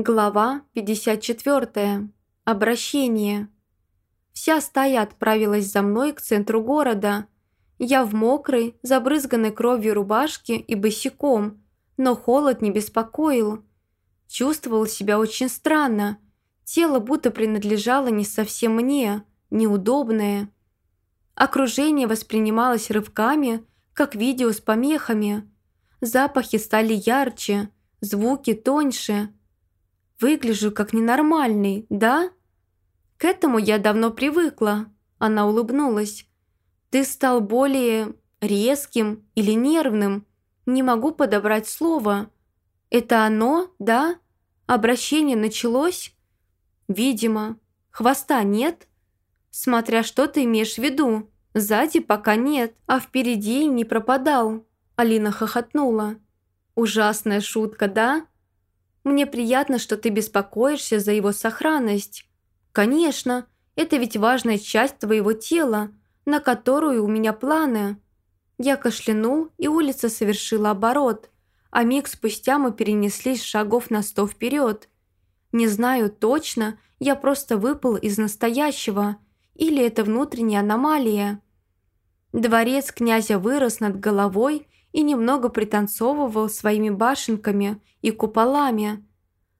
Глава 54. Обращение. Вся стая отправилась за мной к центру города. Я в мокрой, забрызганной кровью рубашке и босиком, но холод не беспокоил. Чувствовал себя очень странно. Тело будто принадлежало не совсем мне, неудобное. Окружение воспринималось рывками, как видео с помехами. Запахи стали ярче, звуки тоньше – Выгляжу как ненормальный, да? К этому я давно привыкла. Она улыбнулась. Ты стал более резким или нервным. Не могу подобрать слово. Это оно, да? Обращение началось? Видимо. Хвоста нет? Смотря что ты имеешь в виду. Сзади пока нет, а впереди не пропадал. Алина хохотнула. Ужасная шутка, да? Мне приятно, что ты беспокоишься за его сохранность. Конечно, это ведь важная часть твоего тела, на которую у меня планы. Я кашлянул, и улица совершила оборот, а миг спустя мы перенеслись шагов на сто вперед. Не знаю точно, я просто выпал из настоящего, или это внутренняя аномалия. Дворец князя вырос над головой и немного пританцовывал своими башенками и куполами.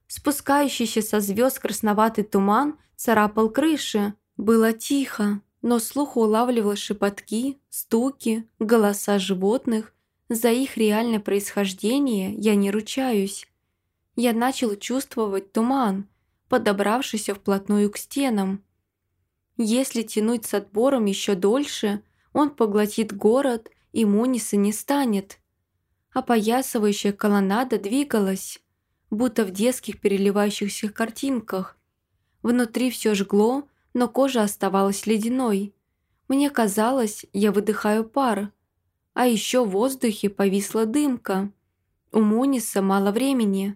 Спускающийся со звезд красноватый туман царапал крыши. Было тихо, но слух улавливал шепотки, стуки, голоса животных. За их реальное происхождение я не ручаюсь. Я начал чувствовать туман, подобравшийся вплотную к стенам. Если тянуть с отбором еще дольше, он поглотит город и Муниса не станет. Опоясывающая колоннада двигалась, будто в детских переливающихся картинках. Внутри все жгло, но кожа оставалась ледяной. Мне казалось, я выдыхаю пар. А еще в воздухе повисла дымка. У Муниса мало времени.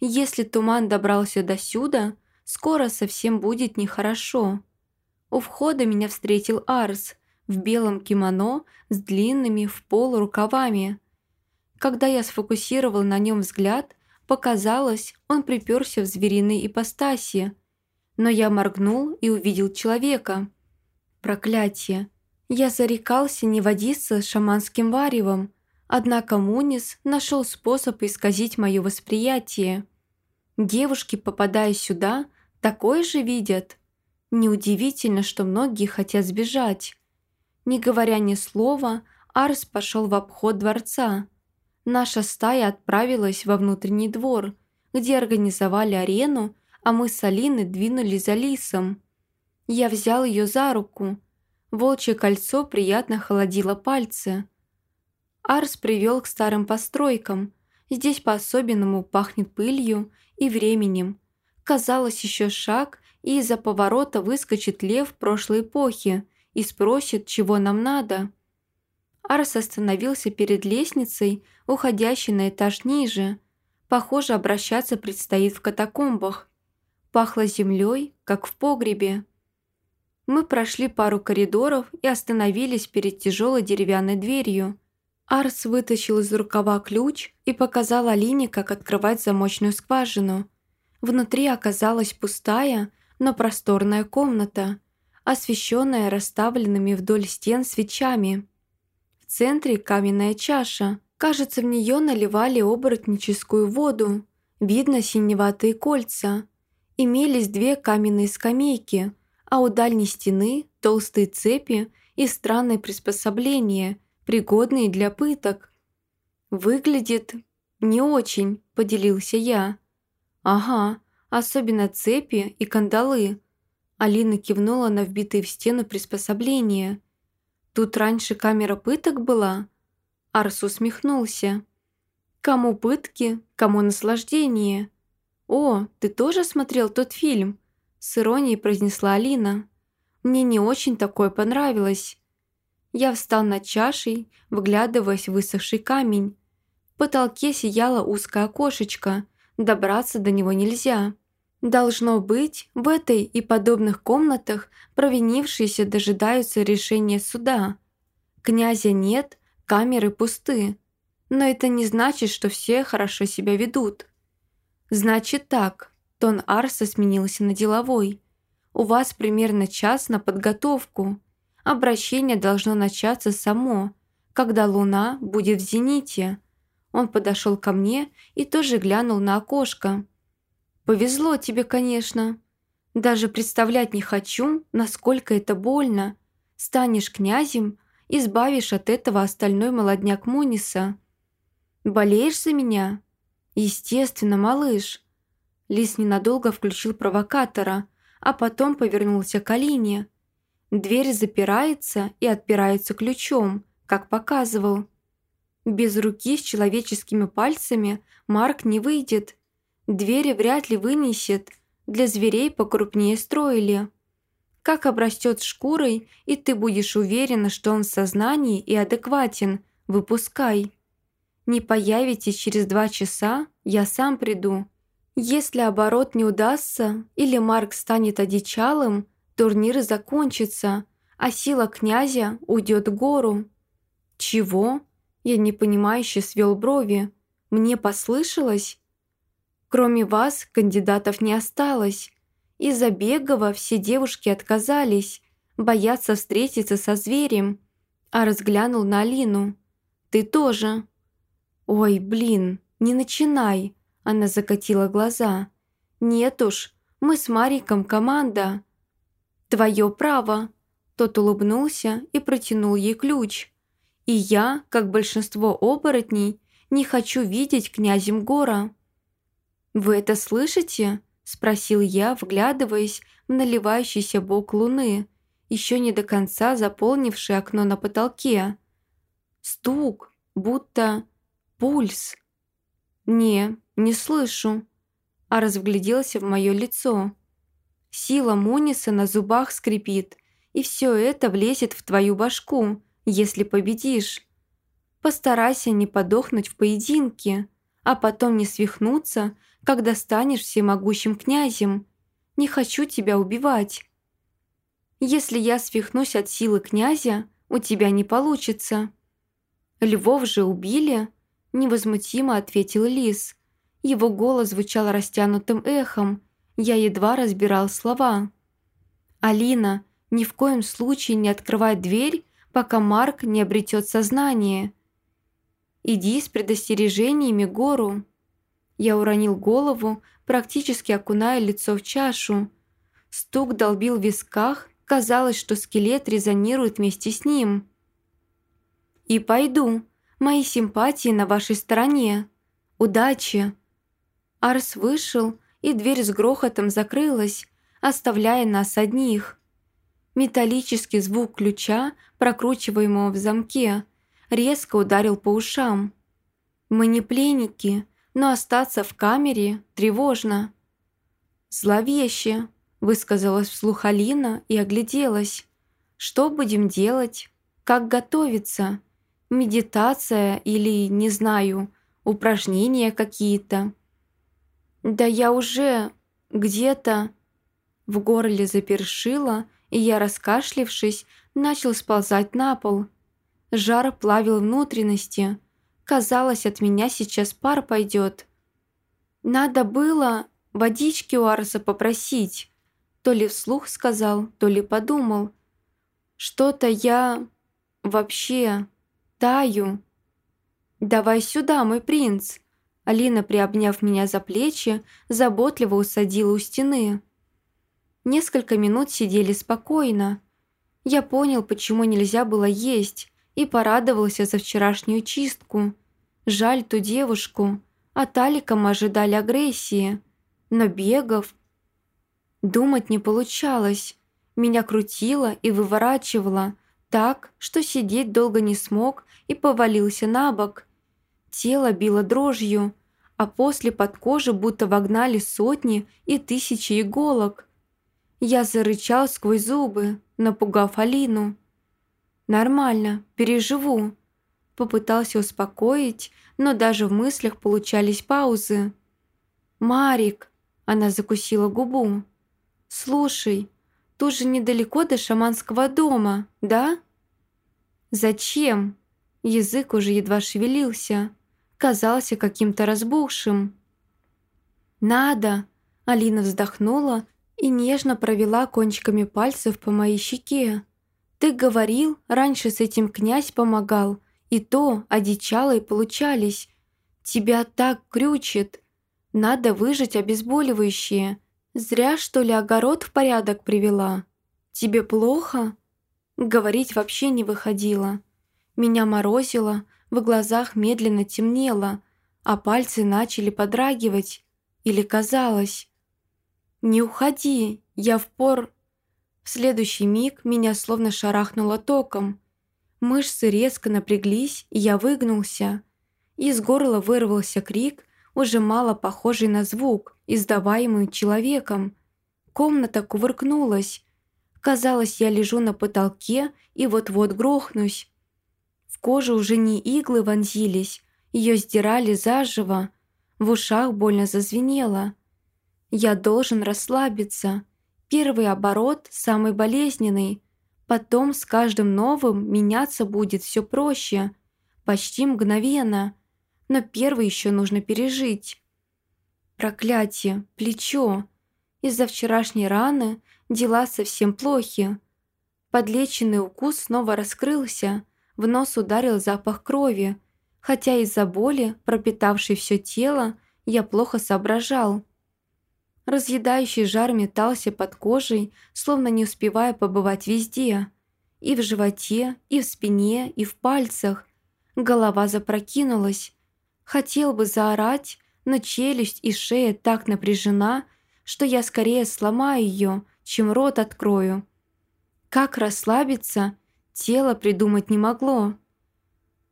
Если туман добрался до сюда, скоро совсем будет нехорошо. У входа меня встретил Арс – в белом кимоно с длинными в пол рукавами. Когда я сфокусировал на нем взгляд, показалось, он приперся в звериной ипостаси. Но я моргнул и увидел человека. Проклятие! Я зарекался не водиться с шаманским варевом, однако Мунис нашел способ исказить мое восприятие. Девушки, попадая сюда, такое же видят. Неудивительно, что многие хотят сбежать. Не говоря ни слова, Арс пошел в обход дворца. Наша стая отправилась во внутренний двор, где организовали арену, а мы с Алиной двинулись за лисом. Я взял ее за руку. Волчье кольцо приятно холодило пальцы. Арс привел к старым постройкам. Здесь по-особенному пахнет пылью и временем. Казалось, еще шаг, и из-за поворота выскочит лев прошлой эпохи – и спросит, чего нам надо. Арс остановился перед лестницей, уходящей на этаж ниже. Похоже, обращаться предстоит в катакомбах. Пахло землей, как в погребе. Мы прошли пару коридоров и остановились перед тяжелой деревянной дверью. Арс вытащил из рукава ключ и показал Алине, как открывать замочную скважину. Внутри оказалась пустая, но просторная комната – освещенная расставленными вдоль стен свечами. Центре каменная чаша. Кажется, в нее наливали оборотническую воду. Видно синеватые кольца. Имелись две каменные скамейки, а у дальней стены толстые цепи и странные приспособления, пригодные для пыток. «Выглядит не очень», – поделился я. «Ага, особенно цепи и кандалы», Алина кивнула на вбитые в стену приспособления. «Тут раньше камера пыток была?» Арс усмехнулся. «Кому пытки, кому наслаждение?» «О, ты тоже смотрел тот фильм?» С иронией произнесла Алина. «Мне не очень такое понравилось». Я встал над чашей, вглядываясь в высохший камень. В потолке сияло узкое окошечко, добраться до него нельзя. Должно быть, в этой и подобных комнатах провинившиеся дожидаются решения суда. Князя нет, камеры пусты. Но это не значит, что все хорошо себя ведут. Значит так, Тон Арса сменился на деловой. «У вас примерно час на подготовку. Обращение должно начаться само, когда луна будет в зените». Он подошел ко мне и тоже глянул на окошко. «Повезло тебе, конечно. Даже представлять не хочу, насколько это больно. Станешь князем, избавишь от этого остальной молодняк Муниса. Болеешь за меня?» «Естественно, малыш». Лис ненадолго включил провокатора, а потом повернулся к Алине. Дверь запирается и отпирается ключом, как показывал. Без руки с человеческими пальцами Марк не выйдет. Двери вряд ли вынесет, для зверей покрупнее строили. Как обрастет шкурой, и ты будешь уверена, что он в сознании и адекватен, выпускай. Не появитесь через два часа, я сам приду. Если оборот не удастся или Марк станет одичалым, турнир закончится, а сила князя уйдет в гору. Чего? Я непонимающе свел брови. Мне послышалось? Кроме вас, кандидатов не осталось. Из-за Бегова все девушки отказались, боятся встретиться со зверем. А разглянул на Алину. «Ты тоже». «Ой, блин, не начинай!» Она закатила глаза. «Нет уж, мы с Мариком команда». «Твое право!» Тот улыбнулся и протянул ей ключ. «И я, как большинство оборотней, не хочу видеть князем Гора». «Вы это слышите?» – спросил я, вглядываясь в наливающийся бок луны, еще не до конца заполнивший окно на потолке. Стук, будто пульс. «Не, не слышу», а разгляделся в мое лицо. Сила Муниса на зубах скрипит, и все это влезет в твою башку, если победишь. Постарайся не подохнуть в поединке, а потом не свихнуться, когда станешь всемогущим князем. Не хочу тебя убивать. Если я свихнусь от силы князя, у тебя не получится. Львов же убили, невозмутимо ответил Лис. Его голос звучал растянутым эхом. Я едва разбирал слова. «Алина, ни в коем случае не открывай дверь, пока Марк не обретет сознание. Иди с предостережениями гору». Я уронил голову, практически окуная лицо в чашу. Стук долбил в висках, казалось, что скелет резонирует вместе с ним. «И пойду. Мои симпатии на вашей стороне. Удачи!» Арс вышел, и дверь с грохотом закрылась, оставляя нас одних. Металлический звук ключа, прокручиваемого в замке, резко ударил по ушам. Мы не пленники, но остаться в камере тревожно. «Зловеще», – высказалась вслух Алина и огляделась. «Что будем делать? Как готовиться? Медитация или, не знаю, упражнения какие-то?» «Да я уже где-то...» В горле запершило, и я, раскашлившись, начал сползать на пол. Жар плавил внутренности – Казалось, от меня сейчас пар пойдет. Надо было водички у Арса попросить. То ли вслух сказал, то ли подумал. Что-то я... вообще... таю. «Давай сюда, мой принц!» Алина, приобняв меня за плечи, заботливо усадила у стены. Несколько минут сидели спокойно. Я понял, почему нельзя было есть и порадовался за вчерашнюю чистку. Жаль ту девушку, а Таликом ожидали агрессии. Но Бегов... Думать не получалось. Меня крутило и выворачивало так, что сидеть долго не смог и повалился на бок. Тело било дрожью, а после под кожу будто вогнали сотни и тысячи иголок. Я зарычал сквозь зубы, напугав Алину. «Нормально, переживу». Попытался успокоить, но даже в мыслях получались паузы. «Марик!» – она закусила губу. «Слушай, тут же недалеко до шаманского дома, да?» «Зачем?» Язык уже едва шевелился, казался каким-то разбухшим. «Надо!» Алина вздохнула и нежно провела кончиками пальцев по моей щеке. «Ты говорил, раньше с этим князь помогал, и то одичало и получались. Тебя так крючит. Надо выжать обезболивающее. Зря, что ли, огород в порядок привела. Тебе плохо?» Говорить вообще не выходило. Меня морозило, в глазах медленно темнело, а пальцы начали подрагивать. Или казалось. «Не уходи, я в пор...» В следующий миг меня словно шарахнуло током. Мышцы резко напряглись, и я выгнулся. Из горла вырвался крик, уже мало похожий на звук, издаваемый человеком. Комната кувыркнулась. Казалось, я лежу на потолке и вот-вот грохнусь. В коже уже не иглы вонзились, ее сдирали заживо. В ушах больно зазвенело. Я должен расслабиться. Первый оборот самый болезненный. Потом с каждым новым меняться будет все проще. Почти мгновенно. Но первый еще нужно пережить. Проклятие, плечо. Из-за вчерашней раны дела совсем плохи. Подлеченный укус снова раскрылся. В нос ударил запах крови. Хотя из-за боли, пропитавшей все тело, я плохо соображал. Разъедающий жар метался под кожей, словно не успевая побывать везде. И в животе, и в спине, и в пальцах. Голова запрокинулась. Хотел бы заорать, но челюсть и шея так напряжена, что я скорее сломаю ее, чем рот открою. Как расслабиться, тело придумать не могло.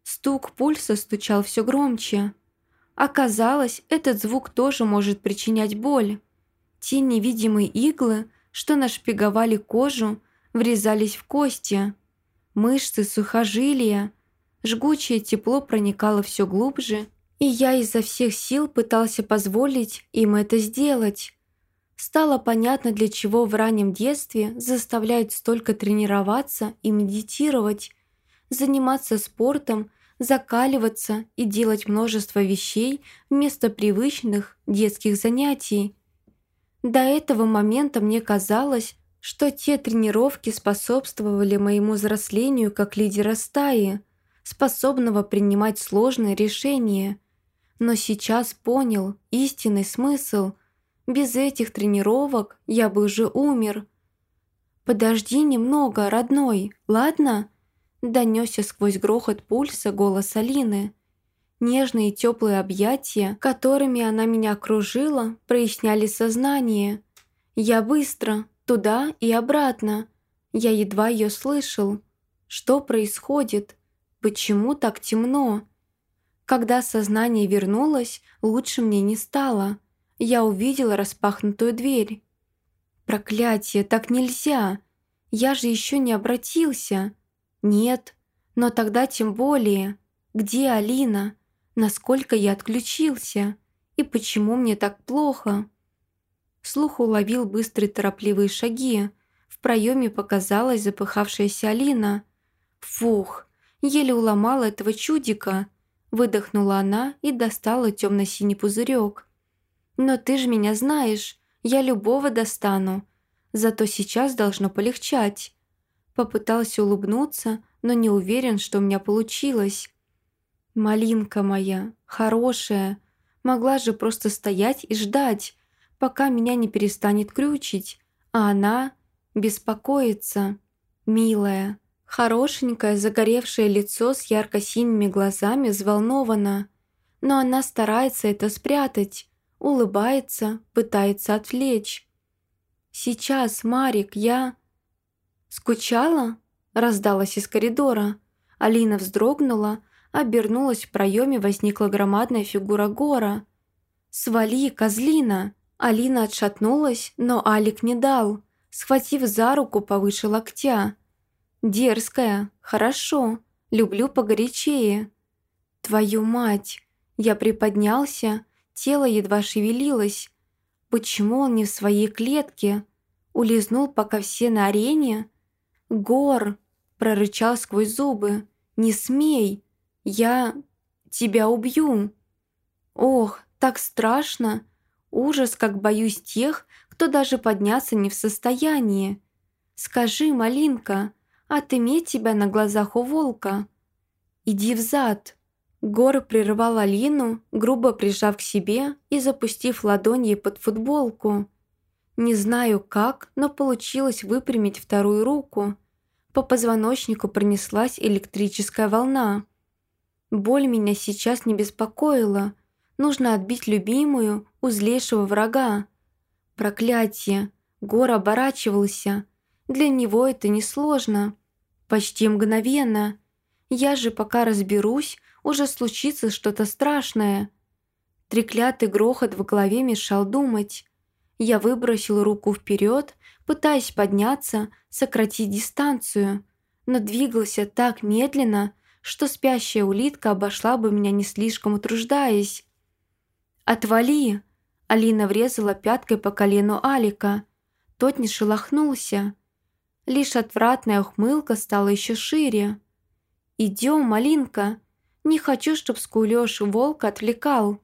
Стук пульса стучал все громче. Оказалось, этот звук тоже может причинять боль. Те невидимые иглы, что нашпиговали кожу, врезались в кости. Мышцы, сухожилия. Жгучее тепло проникало все глубже, и я изо всех сил пытался позволить им это сделать. Стало понятно, для чего в раннем детстве заставляют столько тренироваться и медитировать, заниматься спортом, закаливаться и делать множество вещей вместо привычных детских занятий. До этого момента мне казалось, что те тренировки способствовали моему взрослению как лидера стаи, способного принимать сложные решения. Но сейчас понял истинный смысл. Без этих тренировок я бы уже умер. «Подожди немного, родной, ладно?» Донесся сквозь грохот пульса голос Алины. Нежные теплые объятия, которыми она меня окружила, проясняли сознание. Я быстро, туда и обратно. Я едва ее слышал. Что происходит? Почему так темно? Когда сознание вернулось, лучше мне не стало. Я увидела распахнутую дверь. Проклятие, так нельзя. Я же еще не обратился. Нет, но тогда тем более. Где Алина? Насколько я отключился и почему мне так плохо. Слух уловил быстрые торопливые шаги. В проеме показалась запыхавшаяся Алина. «Фух, еле уломала этого чудика», выдохнула она и достала темно-синий пузырек. «Но ты же меня знаешь, я любого достану, зато сейчас должно полегчать». Попытался улыбнуться, но не уверен, что у меня получилось. Малинка моя, хорошая, могла же просто стоять и ждать, пока меня не перестанет крючить, а она беспокоится. Милая, хорошенькое загоревшее лицо с ярко-синими глазами взволновано, но она старается это спрятать, улыбается, пытается отвлечь. «Сейчас, Марик, я...» «Скучала?» – раздалась из коридора. Алина вздрогнула, Обернулась, в проеме возникла громадная фигура Гора. «Свали, козлина!» Алина отшатнулась, но Алик не дал, схватив за руку повыше локтя. «Дерзкая, хорошо, люблю погорячее». «Твою мать!» Я приподнялся, тело едва шевелилось. Почему он не в своей клетке? Улизнул, пока все на арене? «Гор!» – прорычал сквозь зубы. «Не смей! Я тебя убью. Ох, так страшно. Ужас, как боюсь тех, кто даже подняться не в состоянии. Скажи, малинка, отыметь тебя на глазах у волка. Иди взад. Гор прервал Алину, грубо прижав к себе и запустив ладони под футболку. Не знаю как, но получилось выпрямить вторую руку. По позвоночнику пронеслась электрическая волна. Боль меня сейчас не беспокоила. Нужно отбить любимую у злейшего врага. Проклятие! Гор оборачивался. Для него это несложно. Почти мгновенно. Я же пока разберусь, уже случится что-то страшное. Треклятый грохот в голове мешал думать. Я выбросил руку вперед, пытаясь подняться, сократить дистанцию, но двигался так медленно, что спящая улитка обошла бы меня не слишком утруждаясь. «Отвали!» Алина врезала пяткой по колену Алика. Тот не шелохнулся. Лишь отвратная ухмылка стала еще шире. «Идем, малинка!» Не хочу, чтоб скулёж волк отвлекал».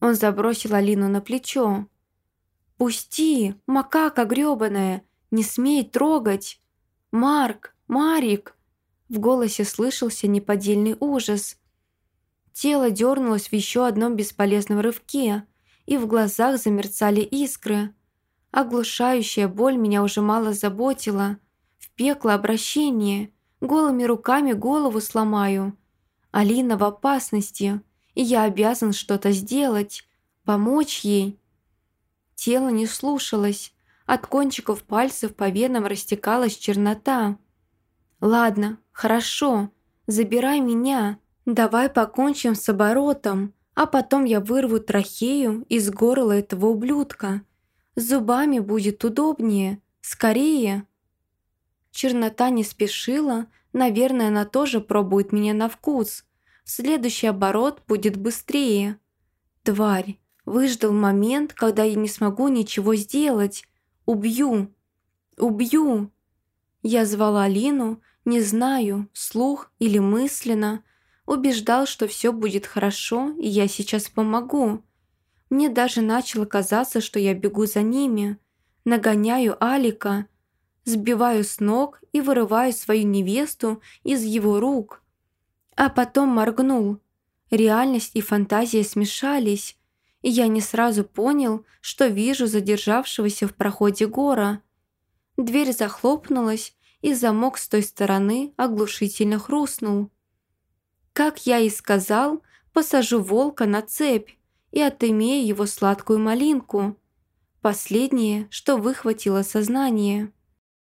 Он забросил Алину на плечо. «Пусти, макака грёбаная, не смей трогать! Марк, Марик!» В голосе слышался неподдельный ужас. Тело дернулось в еще одном бесполезном рывке, и в глазах замерцали искры. Оглушающая боль меня уже мало заботила. В пекло обращение. Голыми руками голову сломаю. Алина в опасности, и я обязан что-то сделать, помочь ей. Тело не слушалось, от кончиков пальцев по венам растекалась чернота. «Ладно, хорошо, забирай меня, давай покончим с оборотом, а потом я вырву трахею из горла этого ублюдка. Зубами будет удобнее, скорее». Чернота не спешила, наверное, она тоже пробует меня на вкус. Следующий оборот будет быстрее. Тварь, выждал момент, когда я не смогу ничего сделать. Убью! Убью! Я звала Лину, не знаю, слух или мысленно. Убеждал, что все будет хорошо, и я сейчас помогу. Мне даже начало казаться, что я бегу за ними. Нагоняю Алика, сбиваю с ног и вырываю свою невесту из его рук – а потом моргнул. Реальность и фантазия смешались, и я не сразу понял, что вижу задержавшегося в проходе гора. Дверь захлопнулась, и замок с той стороны оглушительно хрустнул. Как я и сказал, посажу волка на цепь и отымею его сладкую малинку. Последнее, что выхватило сознание.